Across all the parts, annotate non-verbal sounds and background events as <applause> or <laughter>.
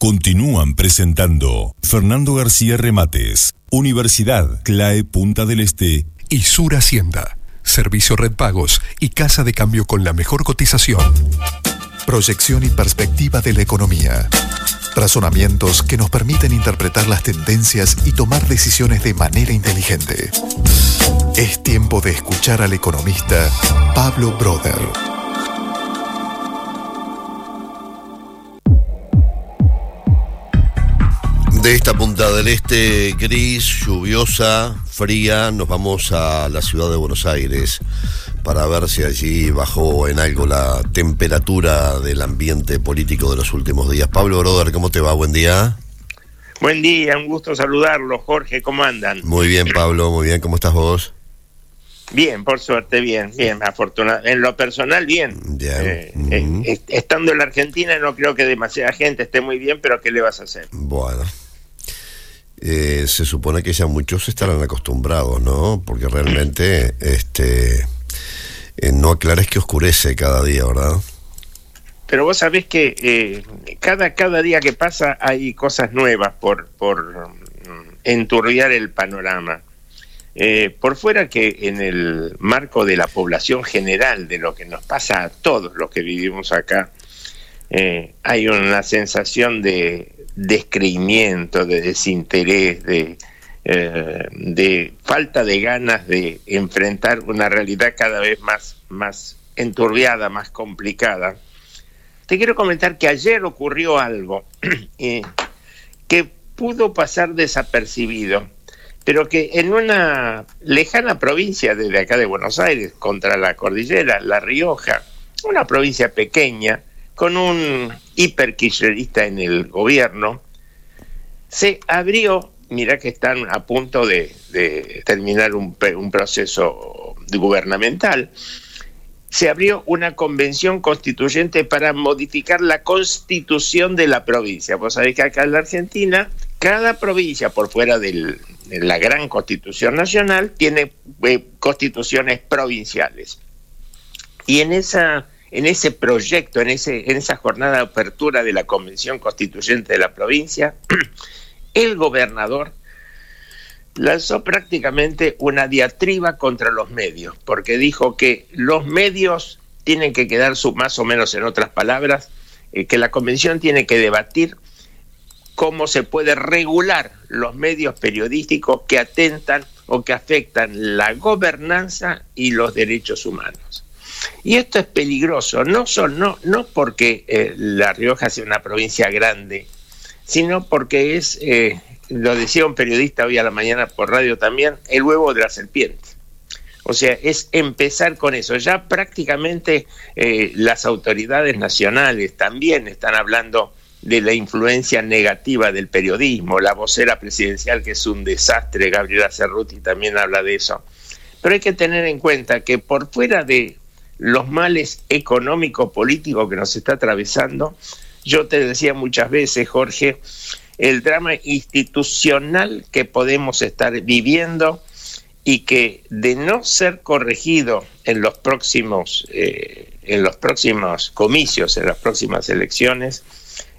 Continúan presentando Fernando García Remates, Universidad CLAE Punta del Este y Sur Hacienda. Servicio Red Pagos y Casa de Cambio con la mejor cotización. Proyección y perspectiva de la economía. Razonamientos que nos permiten interpretar las tendencias y tomar decisiones de manera inteligente. Es tiempo de escuchar al economista Pablo Broder. De esta punta del este, gris, lluviosa, fría, nos vamos a la ciudad de Buenos Aires para ver si allí bajó en algo la temperatura del ambiente político de los últimos días. Pablo Broder, ¿cómo te va? Buen día. Buen día, un gusto saludarlo, Jorge, ¿cómo andan? Muy bien, Pablo, muy bien, ¿cómo estás vos? Bien, por suerte, bien, bien, afortunado. En lo personal, bien. Eh, eh, estando en la Argentina, no creo que demasiada gente esté muy bien, pero ¿qué le vas a hacer? Bueno. Eh, se supone que ya muchos estarán acostumbrados, ¿no? Porque realmente, <clears throat> este eh, no aclares que oscurece cada día, ¿verdad? Pero vos sabés que eh, cada, cada día que pasa hay cosas nuevas por, por mm, enturbiar el panorama. Por fuera que en el marco de la población general, de lo que nos pasa a todos los que vivimos acá, hay una sensación de descreimiento, de desinterés, de, eh, de falta de ganas de enfrentar una realidad cada vez más, más enturbiada, más complicada. Te quiero comentar que ayer ocurrió algo <clears throat> eh, que pudo pasar desapercibido, pero que en una lejana provincia desde acá de Buenos Aires, contra la cordillera, La Rioja, una provincia pequeña, con un hiperkirchnerista en el gobierno, se abrió mira que están a punto de, terminar un, proceso gubernamental, se abrió una convención constituyente para modificar la constitución de la provincia. Vos sabés que acá en la Argentina, cada provincia, por fuera de la gran constitución nacional, tiene eh, constituciones provinciales. Y en esa en ese proyecto, en, ese, en esa jornada de apertura de la Convención Constituyente de la provincia, <clears throat> el gobernador lanzó prácticamente una diatriba contra los medios, porque dijo que los medios tienen que quedar más o menos en otras palabras, eh, que la convención tiene que debatir cómo se puede regular los medios periodísticos que atentan o que afectan la gobernanza y los derechos humanos. Y esto es peligroso, no, son, no, no porque eh, La Rioja sea una provincia grande, sino porque es, eh, lo decía un periodista hoy a la mañana por radio también, el huevo de la serpiente. O sea, es empezar con eso. Ya prácticamente eh, las autoridades nacionales también están hablando de la influencia negativa del periodismo. La vocera presidencial, que es un desastre, Gabriela Cerruti también habla de eso. Pero hay que tener en cuenta que por fuera de los males económicos políticos que nos está atravesando, yo te decía muchas veces, Jorge, el drama institucional que podemos estar viviendo y que de no ser corregido en los próximos eh, en los próximos comicios, en las próximas elecciones,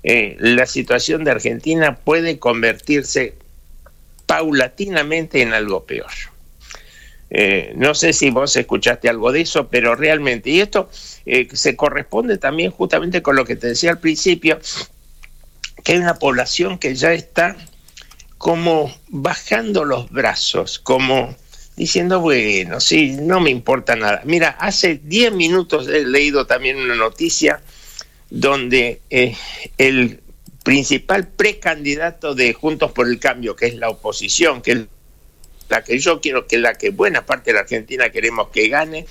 eh, la situación de Argentina puede convertirse paulatinamente en algo peor. Eh, no sé si vos escuchaste algo de eso, pero realmente, y esto eh, se corresponde también justamente con lo que te decía al principio, que hay una población que ya está como bajando los brazos, como diciendo, bueno, sí, no me importa nada. Mira, hace 10 minutos he leído también una noticia donde eh, el principal precandidato de Juntos por el Cambio, que es la oposición, que es la que yo quiero que la que buena parte de la Argentina queremos que gane,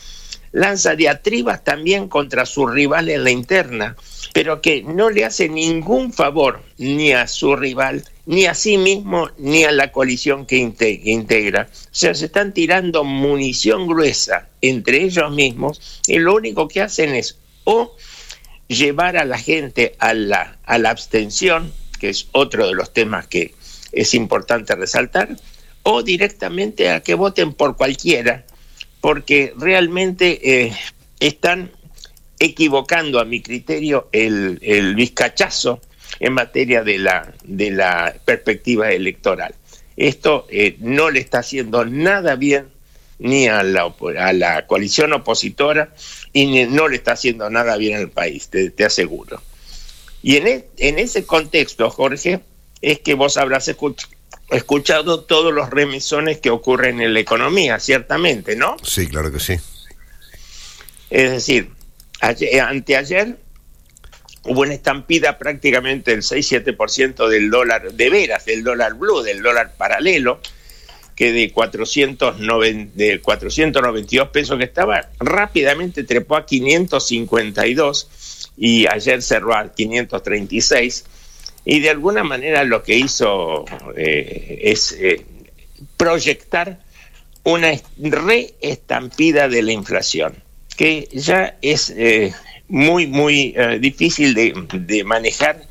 lanza diatribas también contra su rival en la interna, pero que no le hace ningún favor ni a su rival, ni a sí mismo, ni a la coalición que integra. O sea, se están tirando munición gruesa entre ellos mismos y lo único que hacen es o llevar a la gente a la, a la abstención, que es otro de los temas que es importante resaltar, o directamente a que voten por cualquiera, porque realmente eh, están equivocando a mi criterio el, el vizcachazo en materia de la, de la perspectiva electoral. Esto eh, no le está haciendo nada bien ni a la, a la coalición opositora y no le está haciendo nada bien al país, te, aseguro. Y en, e, en ese contexto, Jorge, es que vos habrás escuchado todos los remisones que ocurren en la economía, ciertamente, ¿no? Sí, claro que sí. Es decir, anteayer hubo una estampida prácticamente del 6-7% del dólar, de veras, del dólar blue, del dólar paralelo, que de, 490, de 492 pesos que estaba, rápidamente trepó a 552 y ayer cerró a 536. Y de alguna manera lo que hizo eh, es eh, proyectar una reestampida de la inflación, que ya es eh, muy, muy difícil de, de manejar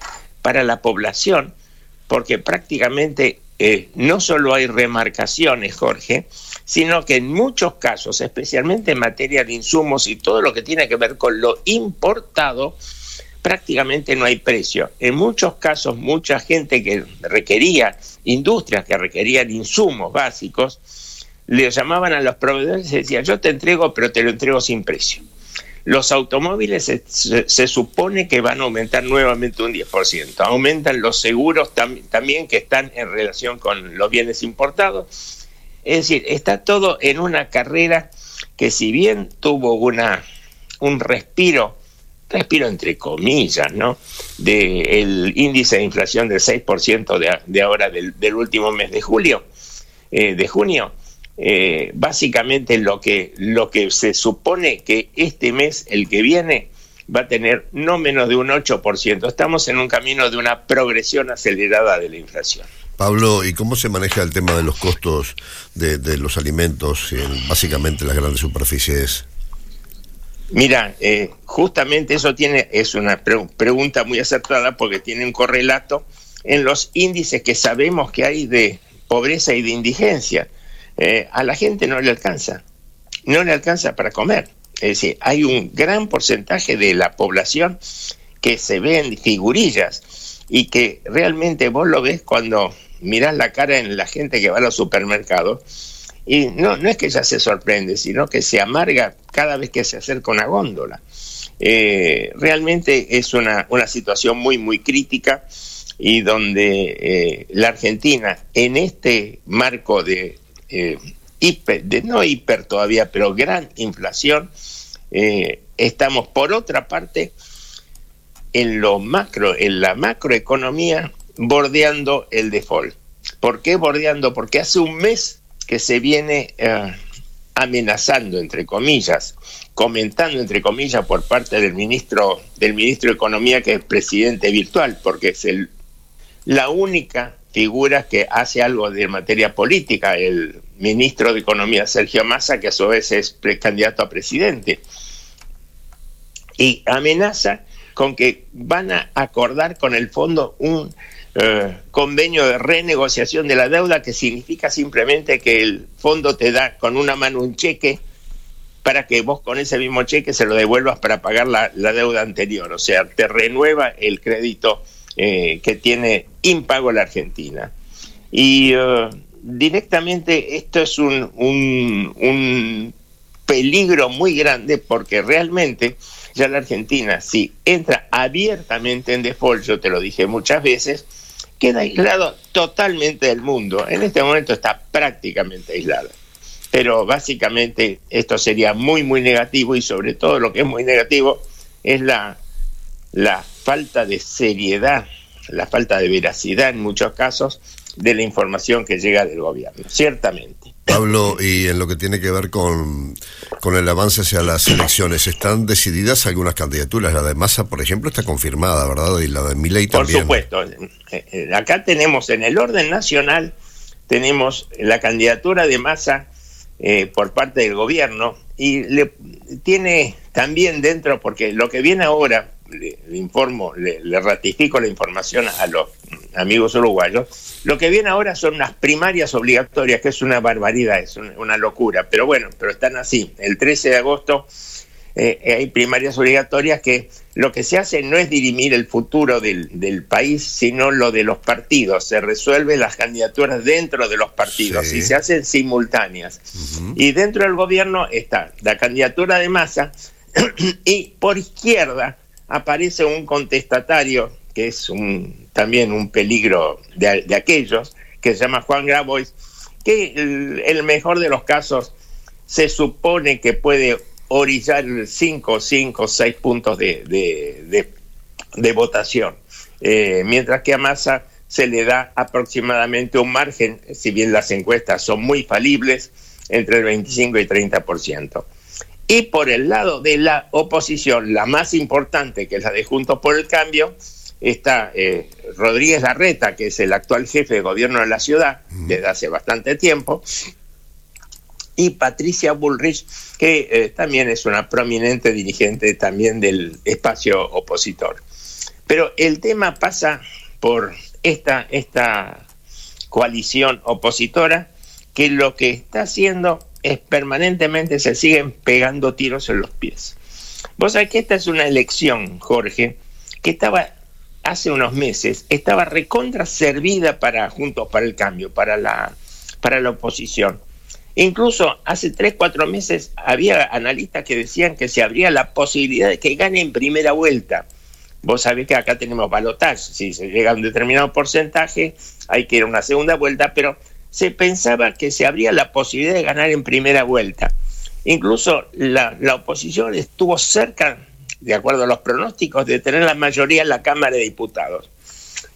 para la población, porque prácticamente no solo hay remarcaciones, Jorge, sino que en muchos casos, especialmente en materia de insumos y todo lo que tiene que ver con lo importado, prácticamente no hay precio. En muchos casos, mucha gente que requería, industrias que requerían insumos básicos, le llamaban a los proveedores y decían, yo te entrego, pero te lo entrego sin precio. Los automóviles se, supone que van a aumentar nuevamente un 10%. Aumentan los seguros también que están en relación con los bienes importados. Es decir, está todo en una carrera que si bien tuvo una, un respiro, respiro entre comillas, ¿no? Del índice de inflación del 6% de, de ahora del, último mes de julio, eh, de junio, eh, básicamente lo que, lo que se supone que este mes, el que viene, va a tener no menos de un 8%. Estamos en un camino de una progresión acelerada de la inflación. Pablo, ¿y cómo se maneja el tema de los costos de, los alimentos en básicamente las grandes superficies? Mira, eh, justamente eso tiene, es una pregunta muy acertada porque tiene un correlato en los índices que sabemos que hay de pobreza y de indigencia. Eh, a la gente no le alcanza, no le alcanza para comer. Es decir, hay un gran porcentaje de la población que se ve en figurillas y que realmente vos lo ves cuando mirás la cara en la gente que va a los supermercados y no, no es que ya se sorprende, sino que se amarga cada vez que se acerca una góndola. Eh, realmente es una, una, situación muy, muy crítica y donde eh, la Argentina, en este marco de eh, hiper, de no hiper todavía, pero gran inflación, estamos por otra parte en lo macro, en la macroeconomía, bordeando el default. ¿Por qué bordeando? Porque hace un mes que se viene eh, amenazando, entre comillas, comentando, entre comillas, por parte del ministro, del ministro de Economía, que es presidente virtual, porque es el, la única figura que hace algo de materia política, el ministro de Economía Sergio Massa, que a su vez es candidato a presidente. Y amenaza con que van a acordar con el fondo un eh, convenio de renegociación de la deuda que significa simplemente que el fondo te da con una mano un cheque para que vos con ese mismo cheque se lo devuelvas para pagar la, deuda anterior. O sea, te renueva el crédito eh, que tiene impago la Argentina. Y eh, directamente esto es un, un, peligro muy grande porque realmente ya la Argentina, si entra abiertamente en default, yo te lo dije muchas veces, queda aislado totalmente del mundo. En este momento está prácticamente aislado. Pero básicamente esto sería muy, muy negativo y sobre todo lo que es muy negativo es la, la falta de seriedad, la falta de veracidad en muchos casos de la información que llega del gobierno, ciertamente. Pablo, y en lo que tiene que ver con, con el avance hacia las elecciones, ¿están decididas algunas candidaturas? La de Massa, por ejemplo, está confirmada, ¿verdad? Y la de Milei también. Por supuesto. Eh, acá tenemos, en el orden nacional, tenemos la candidatura de Massa eh, por parte del gobierno y le tiene también dentro, porque lo que viene ahora, le, informo, le, ratifico la información a los amigos uruguayos, lo que viene ahora son unas primarias obligatorias, que es una barbaridad, es una, locura, pero bueno, pero están así. El 13 de agosto eh, hay primarias obligatorias que lo que se hace no es dirimir el futuro del, país, sino lo de los partidos. Se resuelven las candidaturas dentro de los partidos y se hacen simultáneas. Y dentro del gobierno está la candidatura de masa <clears throat> y por izquierda aparece un contestatario que es un, también un peligro de, aquellos, que se llama Juan Grabois, que el, el mejor de los casos se supone que puede orillar 5, 5, 6 puntos de, de, votación, eh, mientras que a Massa se le da aproximadamente un margen, si bien las encuestas son muy falibles, entre el 25 y 30%. Y por el lado de la oposición, la más importante, que es la de Juntos por el Cambio, está eh, Rodríguez Larreta, que es el actual jefe de gobierno de la ciudad desde hace bastante tiempo, y Patricia Bullrich, que eh, también es una prominente dirigente también del espacio opositor. Pero el tema pasa por esta, esta coalición opositora que lo que está haciendo es permanentemente se siguen pegando tiros en los pies. Vos sabés que esta es una elección, Jorge, que estaba hace unos meses, estaba recontra servida para Juntos para el Cambio, para la, para la oposición. Incluso hace tres, cuatro meses había analistas que decían que se habría la posibilidad de que gane en primera vuelta. Vos sabés que acá tenemos balotaje, si se llega a un determinado porcentaje, hay que ir a una segunda vuelta, pero se pensaba que se habría la posibilidad de ganar en primera vuelta. Incluso la, la oposición estuvo cerca, de acuerdo a los pronósticos, de tener la mayoría en la Cámara de Diputados.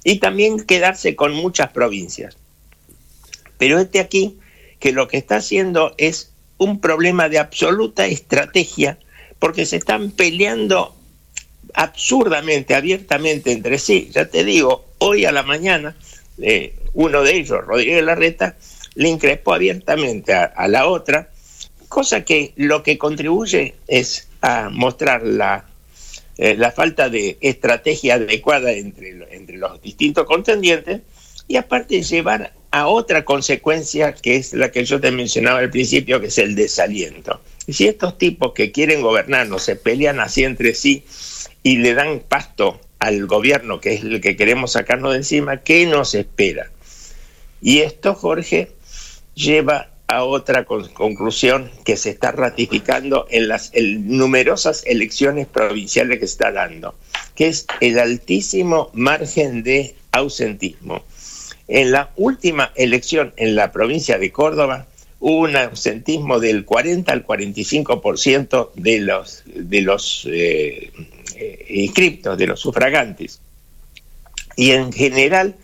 Y también quedarse con muchas provincias. Pero este aquí que lo que está haciendo es un problema de absoluta estrategia, porque se están peleando absurdamente, abiertamente entre sí. Ya te digo, hoy a la mañana, eh, uno de ellos, Rodríguez Larreta, le increpó abiertamente a, la otra, cosa que lo que contribuye es a mostrar la, eh, la falta de estrategia adecuada entre, entre los distintos contendientes y aparte llevar a otra consecuencia que es la que yo te mencionaba al principio, que es el desaliento. Y si estos tipos que quieren gobernarnos se pelean así entre sí y le dan pasto al gobierno, que es el que queremos sacarnos de encima, ¿qué nos espera? Y esto, Jorge, lleva a otra conclusión que se está ratificando en las numerosas elecciones provinciales que se está dando, que es el altísimo margen de ausentismo. En la última elección en la provincia de Córdoba hubo un ausentismo del 40 al 45% de los, de los eh, inscriptos, de los sufragantes. Y en general,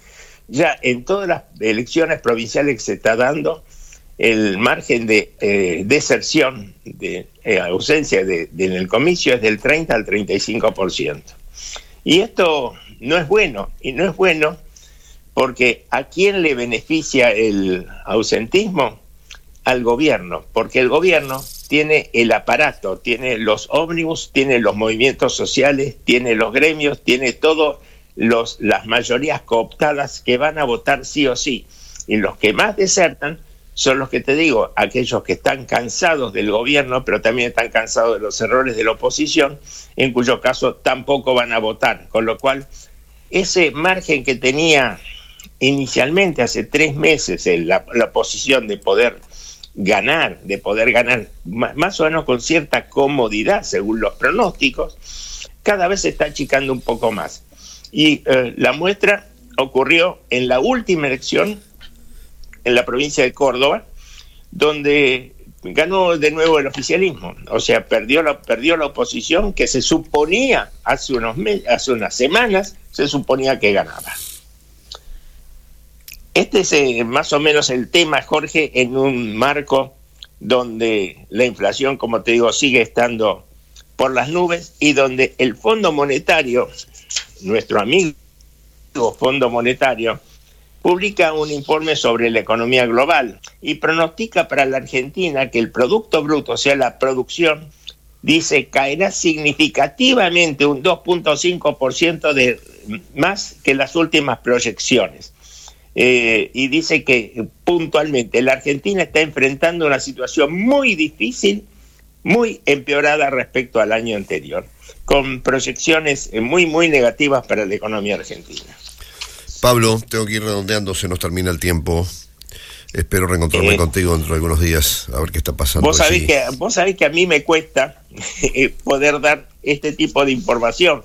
ya en todas las elecciones provinciales que se está dando, el margen de eh, deserción, de ausencia de, en el comicio es del 30 al 35%. Y esto no es bueno, y no es bueno porque ¿a quién le beneficia el ausentismo? Al gobierno, porque el gobierno tiene el aparato, tiene los ómnibus, tiene los movimientos sociales, tiene los gremios, tiene todas las mayorías cooptadas que van a votar sí o sí. Y los que más desertan son los que te digo, aquellos que están cansados del gobierno, pero también están cansados de los errores de la oposición, en cuyo caso tampoco van a votar. Con lo cual, ese margen que tenía inicialmente hace tres meses la, la posición de poder ganar, de poder ganar más, o menos con cierta comodidad según los pronósticos, cada vez se está achicando un poco más. Y eh, la muestra ocurrió en la última elección en la provincia de Córdoba, donde ganó de nuevo el oficialismo, o sea, perdió la, perdió la oposición que se suponía hace, unos hace unas semanas, se suponía que ganaba. Este es eh, más o menos el tema, Jorge, en un marco donde la inflación, como te digo, sigue estando por las nubes y donde el Fondo Monetario, nuestro amigo Fondo Monetario, publica un informe sobre la economía global y pronostica para la Argentina que el Producto Bruto, o sea, la producción, dice caerá significativamente un 2.5% de más que las últimas proyecciones. Eh, y dice que puntualmente la Argentina está enfrentando una situación muy difícil muy empeorada respecto al año anterior, con proyecciones muy, muy negativas para la economía argentina. Pablo, tengo que ir redondeando, se nos termina el tiempo. Espero reencontrarme Eh, contigo dentro de algunos días, a ver qué está pasando. Vos sabés, que, vos sabés que a mí me cuesta <laughs> eh, poder dar este tipo de información,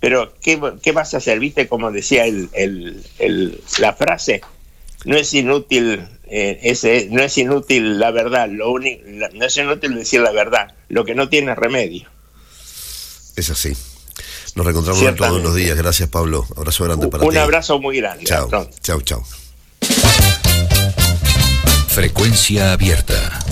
pero ¿qué, qué vas a hacer? ¿Viste como decía el, el- el- la frase? No es inútil eh, ese, no es inútil la verdad, lo único, no es inútil decir la verdad, lo que no tiene remedio. Es así. Nos reencontramos de Ciertamente. unos días. Gracias, Pablo. Abrazo grande para Un ti. abrazo muy grande. Chao, Hasta pronto. chao, chao. Frecuencia abierta.